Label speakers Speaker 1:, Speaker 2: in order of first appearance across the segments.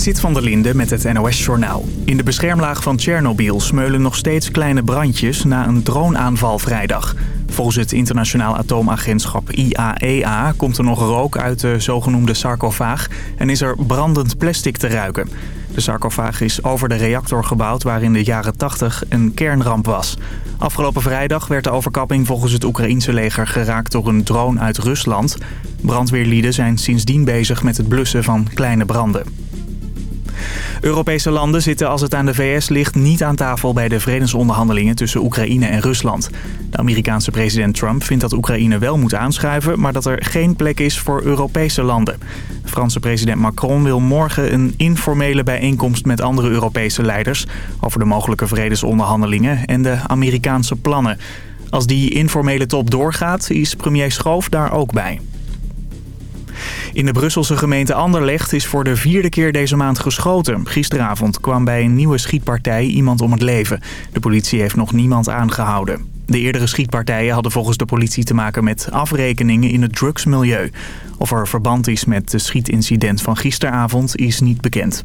Speaker 1: Zit van der Linde met het NOS-journaal. In de beschermlaag van Tsjernobyl smeulen nog steeds kleine brandjes na een droneaanval vrijdag. Volgens het internationaal atoomagentschap IAEA e komt er nog rook uit de zogenoemde sarcofaag en is er brandend plastic te ruiken. De sarcofaag is over de reactor gebouwd waar in de jaren 80 een kernramp was. Afgelopen vrijdag werd de overkapping volgens het Oekraïense leger geraakt door een drone uit Rusland. Brandweerlieden zijn sindsdien bezig met het blussen van kleine branden. Europese landen zitten als het aan de VS ligt niet aan tafel bij de vredesonderhandelingen tussen Oekraïne en Rusland. De Amerikaanse president Trump vindt dat Oekraïne wel moet aanschuiven, maar dat er geen plek is voor Europese landen. De Franse president Macron wil morgen een informele bijeenkomst met andere Europese leiders over de mogelijke vredesonderhandelingen en de Amerikaanse plannen. Als die informele top doorgaat, is premier Schoof daar ook bij. In de Brusselse gemeente Anderlecht is voor de vierde keer deze maand geschoten. Gisteravond kwam bij een nieuwe schietpartij iemand om het leven. De politie heeft nog niemand aangehouden. De eerdere schietpartijen hadden volgens de politie te maken met afrekeningen in het drugsmilieu. Of er verband is met de schietincident van gisteravond is niet bekend.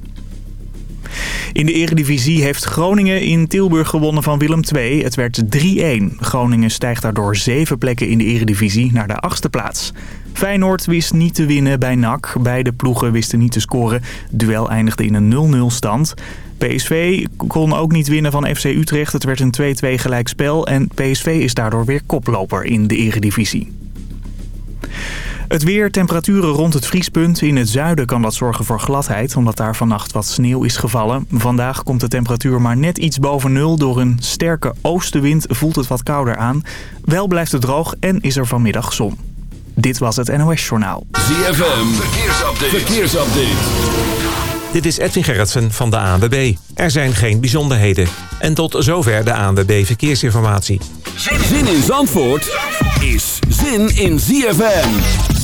Speaker 1: In de eredivisie heeft Groningen in Tilburg gewonnen van Willem II. Het werd 3-1. Groningen stijgt daardoor zeven plekken in de eredivisie naar de achtste plaats. Feyenoord wist niet te winnen bij NAC. Beide ploegen wisten niet te scoren. Duel eindigde in een 0-0 stand. PSV kon ook niet winnen van FC Utrecht. Het werd een 2-2 gelijkspel en PSV is daardoor weer koploper in de eredivisie. Het weer, temperaturen rond het vriespunt. In het zuiden kan dat zorgen voor gladheid, omdat daar vannacht wat sneeuw is gevallen. Vandaag komt de temperatuur maar net iets boven nul. Door een sterke oostenwind voelt het wat kouder aan. Wel blijft het droog en is er vanmiddag zon. Dit was het NOS Journaal.
Speaker 2: ZFM, verkeersupdate. verkeersupdate.
Speaker 3: Dit is Edwin Gerritsen van de ANWB. Er zijn geen bijzonderheden. En tot zover de ANWB Verkeersinformatie.
Speaker 2: Zin in Zandvoort is zin in ZFM.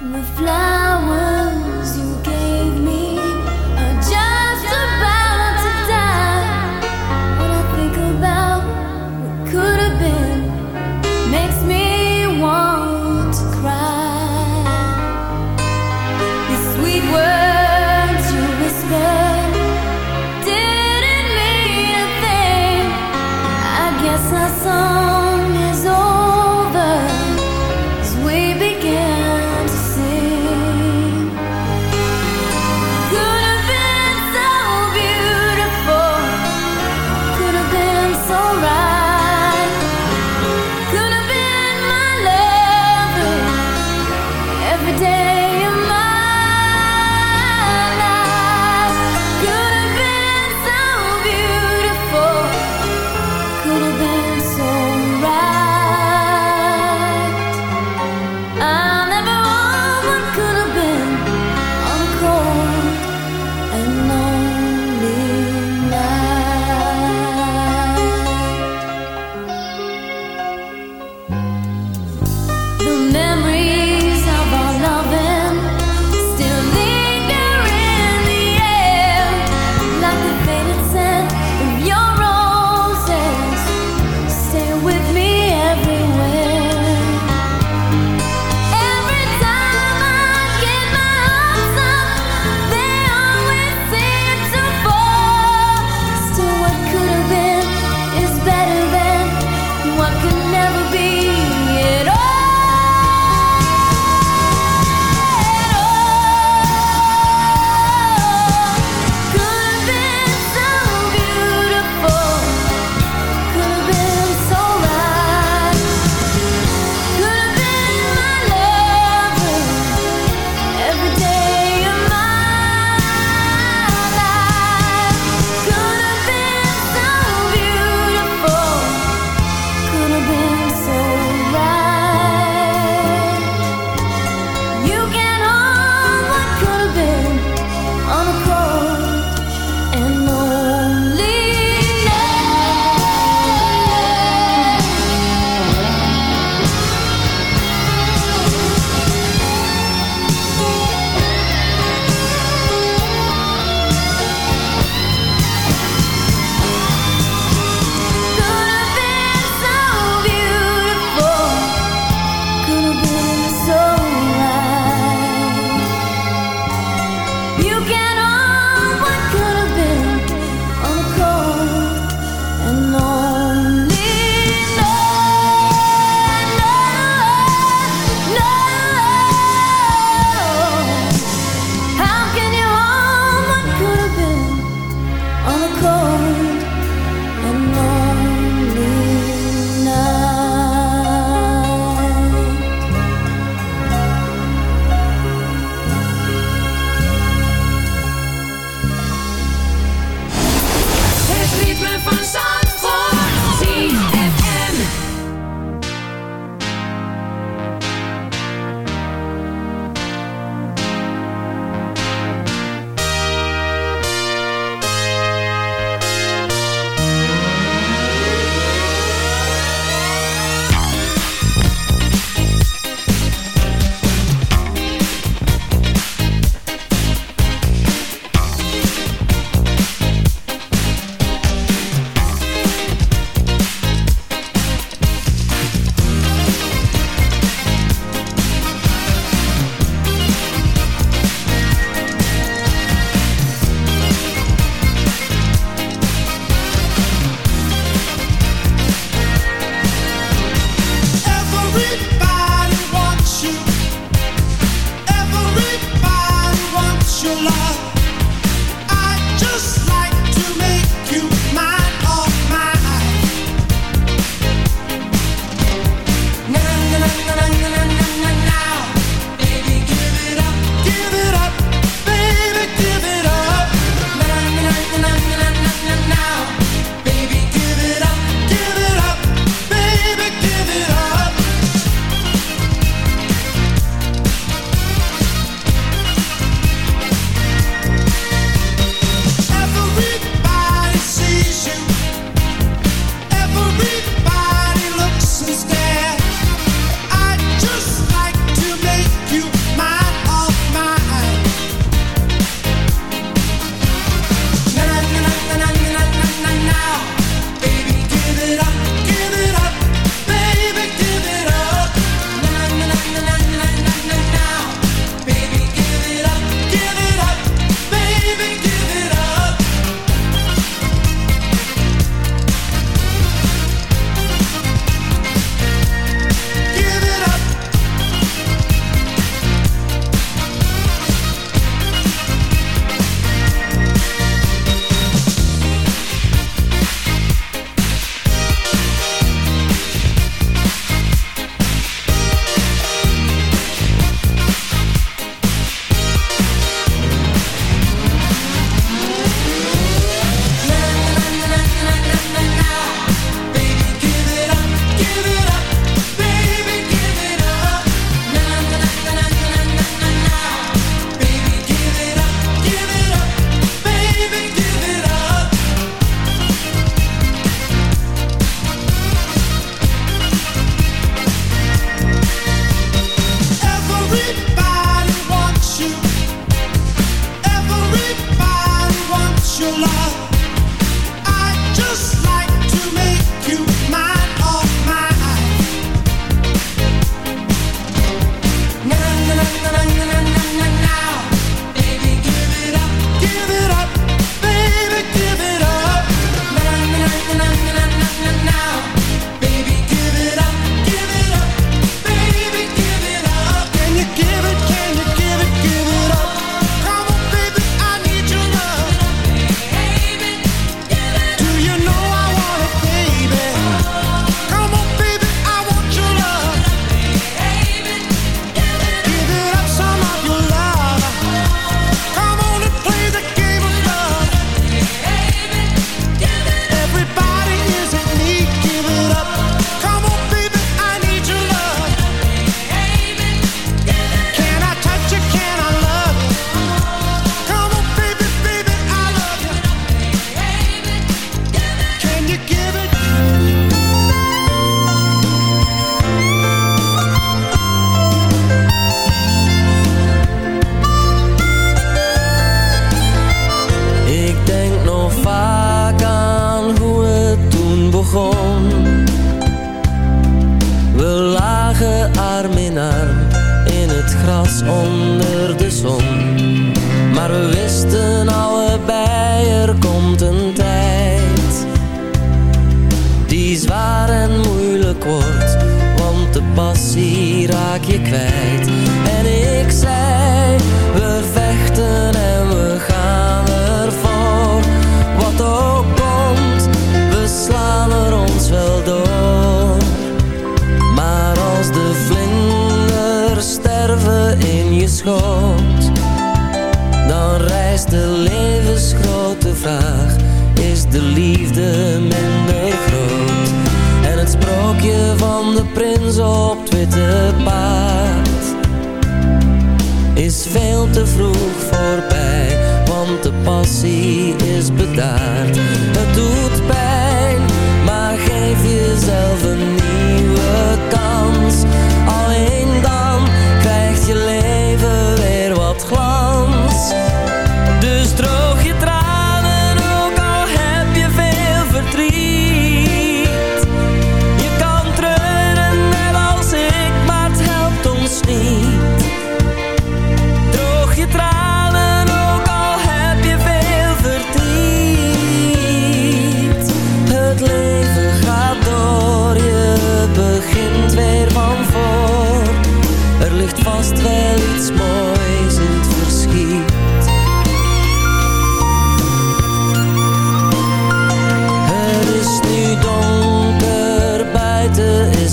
Speaker 4: The
Speaker 5: flower.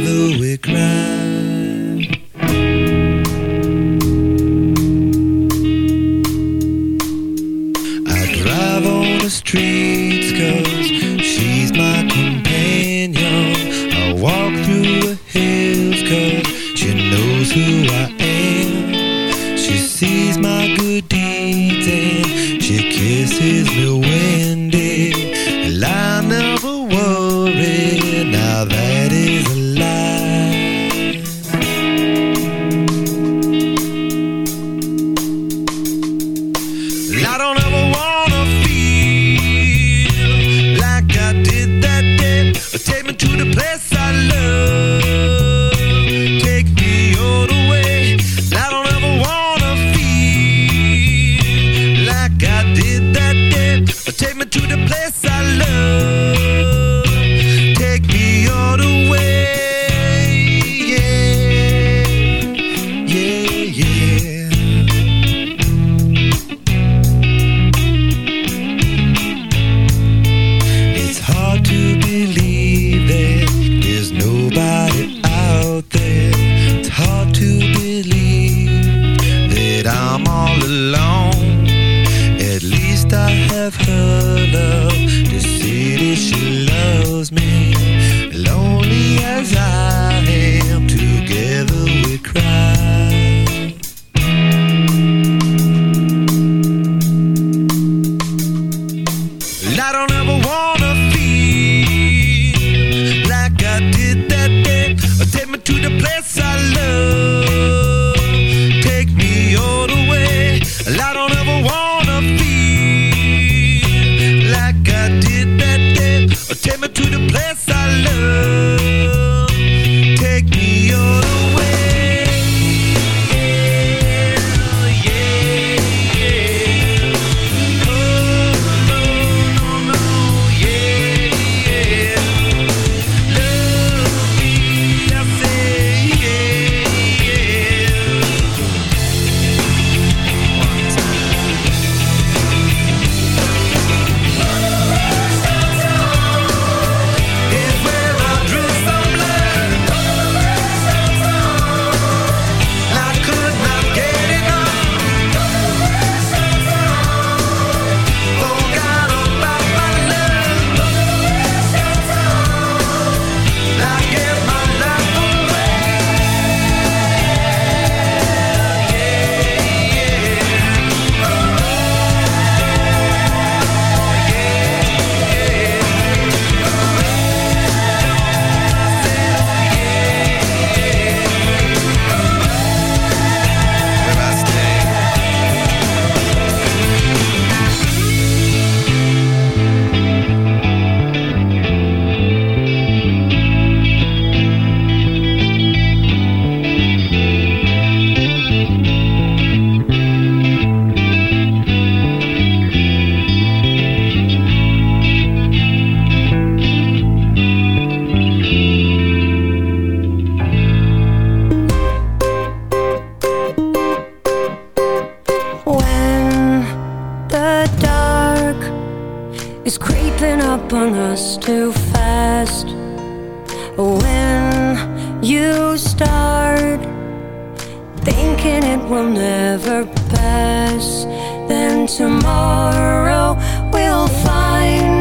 Speaker 6: together we cry. streets cause she's my companion I walk through the hills cause she knows who
Speaker 2: will never pass. Then tomorrow
Speaker 7: we'll
Speaker 2: find.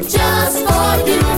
Speaker 2: Just for you,